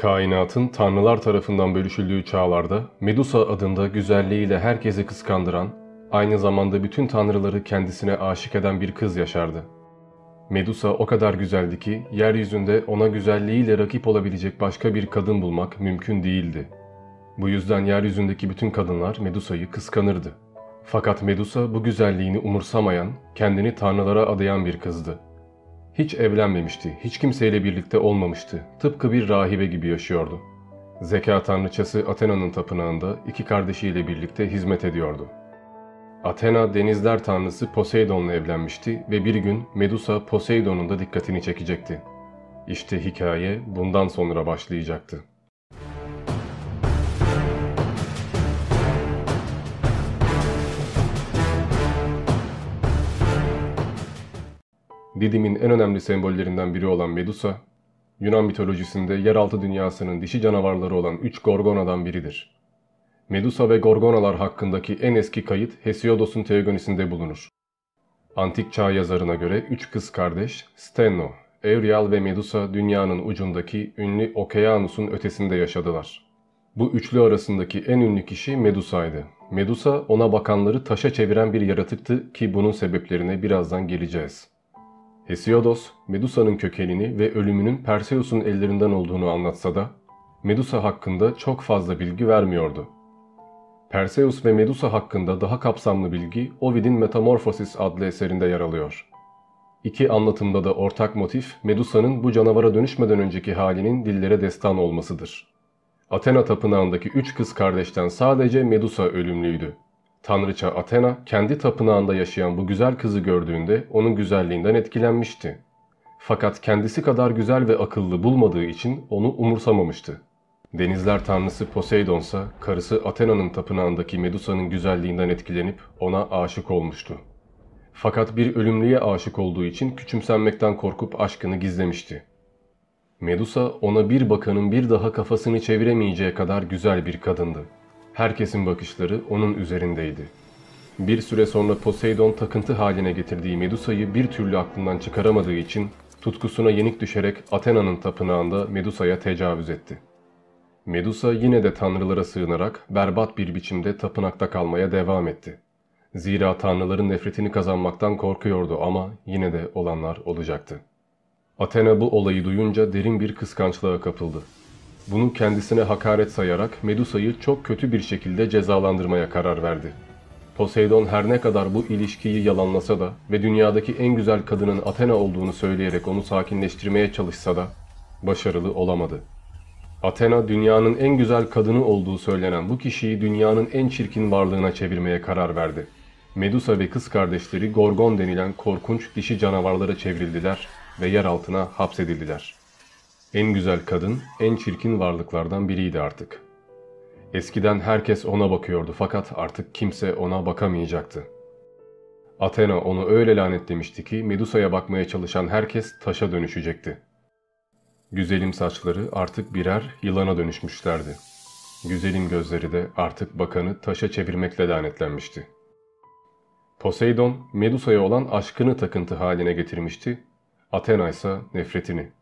Kainatın tanrılar tarafından bölüşüldüğü çağlarda Medusa adında güzelliğiyle herkesi kıskandıran, aynı zamanda bütün tanrıları kendisine aşık eden bir kız yaşardı. Medusa o kadar güzeldi ki yeryüzünde ona güzelliğiyle rakip olabilecek başka bir kadın bulmak mümkün değildi. Bu yüzden yeryüzündeki bütün kadınlar Medusa'yı kıskanırdı. Fakat Medusa bu güzelliğini umursamayan, kendini tanrılara adayan bir kızdı. Hiç evlenmemişti, hiç kimseyle birlikte olmamıştı. Tıpkı bir rahibe gibi yaşıyordu. Zeka tanrıçası Athena'nın tapınağında iki kardeşiyle birlikte hizmet ediyordu. Athena denizler tanrısı Poseidon'la evlenmişti ve bir gün Medusa Poseidon'un da dikkatini çekecekti. İşte hikaye bundan sonra başlayacaktı. Didim'in en önemli sembollerinden biri olan Medusa, Yunan mitolojisinde yeraltı dünyasının dişi canavarları olan üç Gorgona'dan biridir. Medusa ve Gorgonalar hakkındaki en eski kayıt Hesiodos'un Teogonisinde bulunur. Antik çağ yazarına göre üç kız kardeş Stenno, Euryal ve Medusa dünyanın ucundaki ünlü Okeanus'un ötesinde yaşadılar. Bu üçlü arasındaki en ünlü kişi Medusa'ydı. Medusa ona bakanları taşa çeviren bir yaratıktı ki bunun sebeplerine birazdan geleceğiz. Hesiodos, Medusa'nın kökenini ve ölümünün Perseus'un ellerinden olduğunu anlatsa da Medusa hakkında çok fazla bilgi vermiyordu. Perseus ve Medusa hakkında daha kapsamlı bilgi Ovid'in Metamorphosis adlı eserinde yer alıyor. İki anlatımda da ortak motif Medusa'nın bu canavara dönüşmeden önceki halinin dillere destan olmasıdır. Athena tapınağındaki üç kız kardeşten sadece Medusa ölümlüydü. Tanrıça Athena kendi tapınağında yaşayan bu güzel kızı gördüğünde onun güzelliğinden etkilenmişti. Fakat kendisi kadar güzel ve akıllı bulmadığı için onu umursamamıştı. Denizler tanrısı Poseidon ise karısı Athena'nın tapınağındaki Medusa'nın güzelliğinden etkilenip ona aşık olmuştu. Fakat bir ölümlüye aşık olduğu için küçümsenmekten korkup aşkını gizlemişti. Medusa ona bir bakanın bir daha kafasını çeviremeyeceği kadar güzel bir kadındı. Herkesin bakışları onun üzerindeydi. Bir süre sonra Poseidon takıntı haline getirdiği Medusa'yı bir türlü aklından çıkaramadığı için tutkusuna yenik düşerek Athena'nın tapınağında Medusa'ya tecavüz etti. Medusa yine de tanrılara sığınarak berbat bir biçimde tapınakta kalmaya devam etti. Zira tanrıların nefretini kazanmaktan korkuyordu ama yine de olanlar olacaktı. Athena bu olayı duyunca derin bir kıskançlığa kapıldı. Bunu kendisine hakaret sayarak Medusa'yı çok kötü bir şekilde cezalandırmaya karar verdi. Poseidon her ne kadar bu ilişkiyi yalanlasa da ve dünyadaki en güzel kadının Athena olduğunu söyleyerek onu sakinleştirmeye çalışsa da başarılı olamadı. Athena dünyanın en güzel kadını olduğu söylenen bu kişiyi dünyanın en çirkin varlığına çevirmeye karar verdi. Medusa ve kız kardeşleri Gorgon denilen korkunç dişi canavarlara çevrildiler ve yer altına hapsedildiler. En güzel kadın, en çirkin varlıklardan biriydi artık. Eskiden herkes ona bakıyordu fakat artık kimse ona bakamayacaktı. Athena onu öyle lanetlemişti ki Medusa'ya bakmaya çalışan herkes taşa dönüşecekti. Güzelim saçları artık birer yılana dönüşmüşlerdi. Güzelin gözleri de artık bakanı taşa çevirmekle lanetlenmişti. Poseidon, Medusa'ya olan aşkını takıntı haline getirmişti, Athena ise nefretini.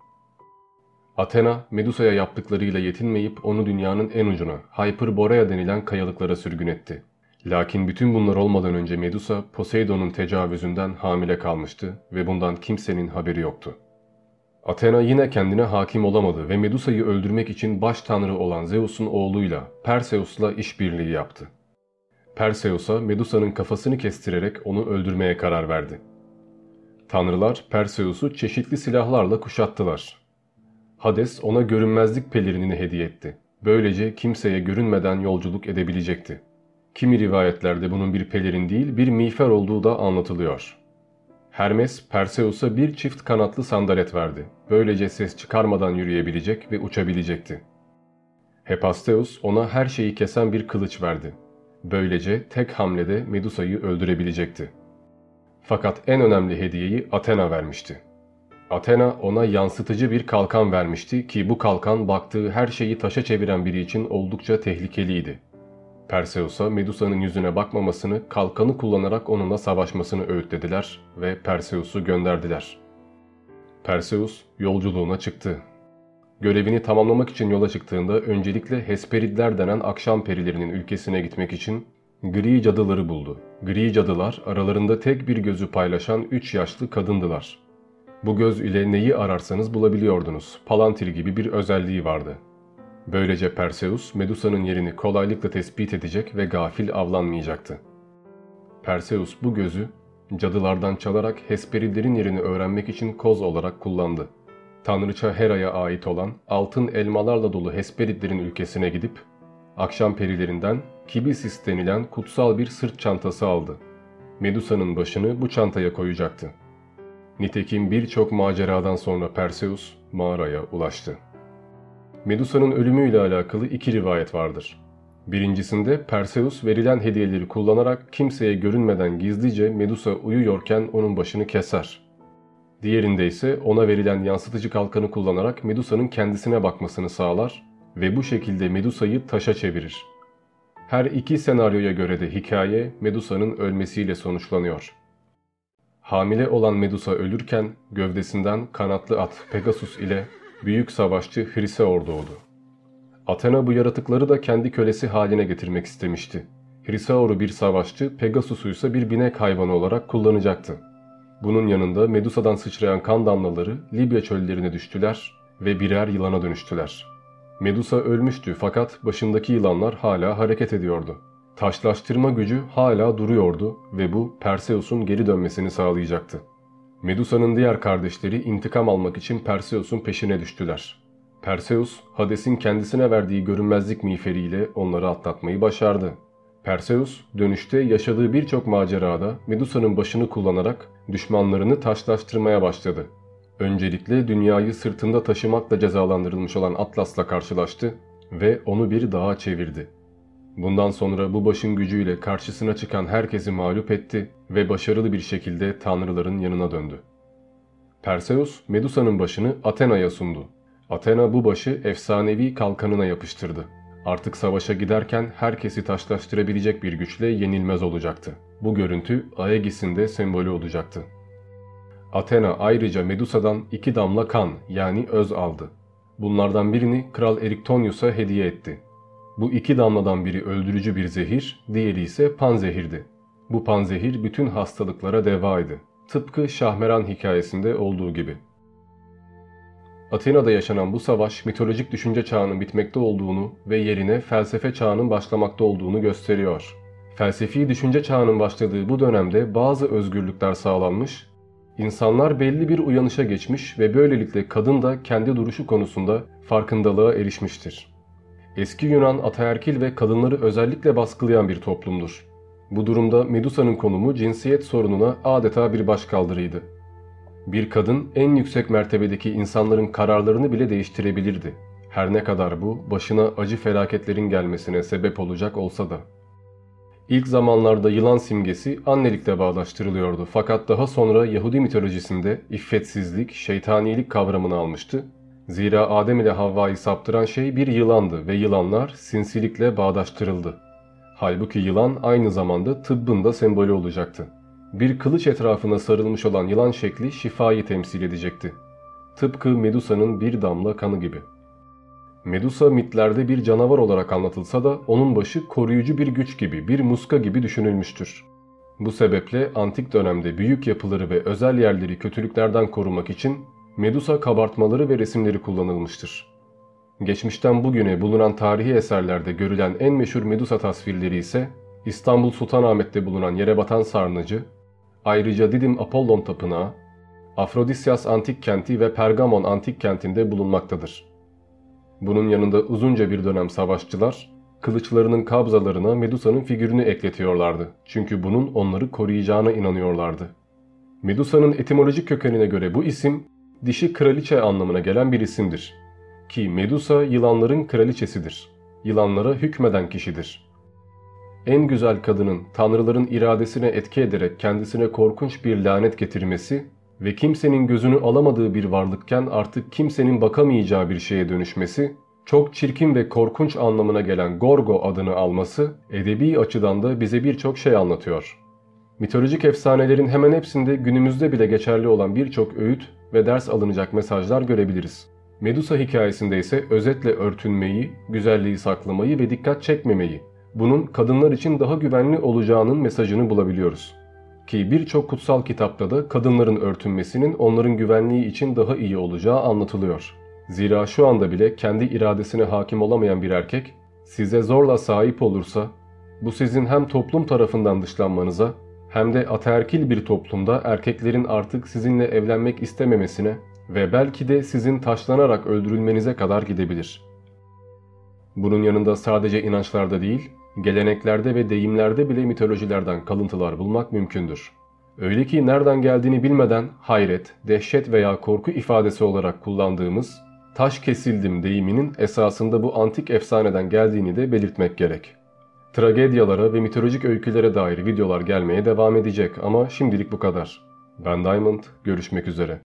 Athena, Medusa'ya yaptıklarıyla yetinmeyip onu dünyanın en ucuna, Hyperborea denilen kayalıklara sürgün etti. Lakin bütün bunlar olmadan önce Medusa, Poseidon'un tecavüzünden hamile kalmıştı ve bundan kimsenin haberi yoktu. Athena yine kendine hakim olamadı ve Medusa'yı öldürmek için baş tanrı olan Zeus'un oğluyla Perseus'la işbirliği yaptı. Perseus'a Medusa'nın kafasını kestirerek onu öldürmeye karar verdi. Tanrılar Perseus'u çeşitli silahlarla kuşattılar. Hades ona görünmezlik pelerinini hediye etti. Böylece kimseye görünmeden yolculuk edebilecekti. Kimi rivayetlerde bunun bir pelerin değil bir miğfer olduğu da anlatılıyor. Hermes, Perseus'a bir çift kanatlı sandalet verdi. Böylece ses çıkarmadan yürüyebilecek ve uçabilecekti. Hepasteus ona her şeyi kesen bir kılıç verdi. Böylece tek hamlede Medusa'yı öldürebilecekti. Fakat en önemli hediyeyi Athena vermişti. Athena ona yansıtıcı bir kalkan vermişti ki bu kalkan baktığı her şeyi taşa çeviren biri için oldukça tehlikeliydi. Perseus'a Medusa'nın yüzüne bakmamasını, kalkanı kullanarak onunla savaşmasını öğütlediler ve Perseus'u gönderdiler. Perseus yolculuğuna çıktı. görevini tamamlamak için yola çıktığında öncelikle Hesperidler denen akşam perilerinin ülkesine gitmek için gri cadıları buldu. Gri cadılar aralarında tek bir gözü paylaşan üç yaşlı kadındılar. Bu göz ile neyi ararsanız bulabiliyordunuz. Palantir gibi bir özelliği vardı. Böylece Perseus, Medusa'nın yerini kolaylıkla tespit edecek ve gafil avlanmayacaktı. Perseus bu gözü cadılardan çalarak Hesperidlerin yerini öğrenmek için koz olarak kullandı. Tanrıça Hera'ya ait olan altın elmalarla dolu Hesperidlerin ülkesine gidip akşam perilerinden Kibisis denilen kutsal bir sırt çantası aldı. Medusa'nın başını bu çantaya koyacaktı. Nitekim birçok maceradan sonra Perseus mağaraya ulaştı. Medusa'nın ölümüyle alakalı iki rivayet vardır. Birincisinde Perseus verilen hediyeleri kullanarak kimseye görünmeden gizlice Medusa uyuyorken onun başını keser. Diğerinde ise ona verilen yansıtıcı kalkanı kullanarak Medusa'nın kendisine bakmasını sağlar ve bu şekilde Medusa'yı taşa çevirir. Her iki senaryoya göre de hikaye Medusa'nın ölmesiyle sonuçlanıyor. Hamile olan Medusa ölürken gövdesinden kanatlı at Pegasus ile büyük savaşçı Hriseor doğdu. Athena bu yaratıkları da kendi kölesi haline getirmek istemişti. Hriseor'u bir savaşçı, Pegasus'u ise bir binek hayvanı olarak kullanacaktı. Bunun yanında Medusa'dan sıçrayan kan damlaları Libya çöllerine düştüler ve birer yılana dönüştüler. Medusa ölmüştü fakat başındaki yılanlar hala hareket ediyordu. Taşlaştırma gücü hala duruyordu ve bu Perseus'un geri dönmesini sağlayacaktı. Medusa'nın diğer kardeşleri intikam almak için Perseus'un peşine düştüler. Perseus, Hades'in kendisine verdiği görünmezlik miğferiyle onları atlatmayı başardı. Perseus, dönüşte yaşadığı birçok macerada Medusa'nın başını kullanarak düşmanlarını taşlaştırmaya başladı. Öncelikle dünyayı sırtında taşımakla cezalandırılmış olan Atlas'la karşılaştı ve onu bir dağa çevirdi. Bundan sonra bu başın gücüyle karşısına çıkan herkesi mağlup etti ve başarılı bir şekilde tanrıların yanına döndü. Perseus, Medusa'nın başını Athena'ya sundu. Athena bu başı efsanevi kalkanına yapıştırdı. Artık savaşa giderken herkesi taşlaştırabilecek bir güçle yenilmez olacaktı. Bu görüntü Aegis'in de sembolü olacaktı. Athena ayrıca Medusa'dan iki damla kan yani öz aldı. Bunlardan birini Kral Eriktonius'a hediye etti. Bu iki damladan biri öldürücü bir zehir, diğeri ise panzehirdi. Bu panzehir bütün hastalıklara devaydı. Tıpkı Şahmeran hikayesinde olduğu gibi. Atina'da yaşanan bu savaş mitolojik düşünce çağının bitmekte olduğunu ve yerine felsefe çağının başlamakta olduğunu gösteriyor. Felsefi düşünce çağının başladığı bu dönemde bazı özgürlükler sağlanmış, insanlar belli bir uyanışa geçmiş ve böylelikle kadın da kendi duruşu konusunda farkındalığa erişmiştir. Eski Yunan ataerkil ve kadınları özellikle baskılayan bir toplumdur. Bu durumda Medusa'nın konumu cinsiyet sorununa adeta bir başkaldırıydı. Bir kadın en yüksek mertebedeki insanların kararlarını bile değiştirebilirdi. Her ne kadar bu başına acı felaketlerin gelmesine sebep olacak olsa da. İlk zamanlarda yılan simgesi annelikle bağdaştırılıyordu fakat daha sonra Yahudi mitolojisinde iffetsizlik, şeytanilik kavramını almıştı. Zira Adem ile Havva'yı saptıran şey bir yılandı ve yılanlar sinsilikle bağdaştırıldı. Halbuki yılan aynı zamanda tıbbın da sembolü olacaktı. Bir kılıç etrafına sarılmış olan yılan şekli şifayı temsil edecekti. Tıpkı Medusa'nın bir damla kanı gibi. Medusa mitlerde bir canavar olarak anlatılsa da onun başı koruyucu bir güç gibi, bir muska gibi düşünülmüştür. Bu sebeple antik dönemde büyük yapıları ve özel yerleri kötülüklerden korumak için Medusa kabartmaları ve resimleri kullanılmıştır. Geçmişten bugüne bulunan tarihi eserlerde görülen en meşhur Medusa tasvirleri ise İstanbul Sultanahmet'te bulunan yere batan sarnıcı, ayrıca Didim Apollon Tapınağı, Afrodisyas Antik Kenti ve Pergamon Antik Kenti'nde bulunmaktadır. Bunun yanında uzunca bir dönem savaşçılar, kılıçlarının kabzalarına Medusa'nın figürünü ekletiyorlardı. Çünkü bunun onları koruyacağına inanıyorlardı. Medusa'nın etimolojik kökenine göre bu isim, dişi kraliçe anlamına gelen bir isimdir. Ki Medusa yılanların kraliçesidir. Yılanlara hükmeden kişidir. En güzel kadının tanrıların iradesine etki ederek kendisine korkunç bir lanet getirmesi ve kimsenin gözünü alamadığı bir varlıkken artık kimsenin bakamayacağı bir şeye dönüşmesi, çok çirkin ve korkunç anlamına gelen Gorgo adını alması edebi açıdan da bize birçok şey anlatıyor. Mitolojik efsanelerin hemen hepsinde günümüzde bile geçerli olan birçok öğüt ve ders alınacak mesajlar görebiliriz. Medusa hikayesinde ise özetle örtünmeyi, güzelliği saklamayı ve dikkat çekmemeyi, bunun kadınlar için daha güvenli olacağının mesajını bulabiliyoruz. Ki birçok kutsal kitapta da kadınların örtünmesinin onların güvenliği için daha iyi olacağı anlatılıyor. Zira şu anda bile kendi iradesine hakim olamayan bir erkek size zorla sahip olursa bu sizin hem toplum tarafından dışlanmanıza hem de ataerkil bir toplumda erkeklerin artık sizinle evlenmek istememesine ve belki de sizin taşlanarak öldürülmenize kadar gidebilir. Bunun yanında sadece inançlarda değil, geleneklerde ve deyimlerde bile mitolojilerden kalıntılar bulmak mümkündür. Öyle ki nereden geldiğini bilmeden hayret, dehşet veya korku ifadesi olarak kullandığımız taş kesildim deyiminin esasında bu antik efsaneden geldiğini de belirtmek gerek. Tragedyalara ve mitolojik öykülere dair videolar gelmeye devam edecek ama şimdilik bu kadar. Ben Diamond, görüşmek üzere.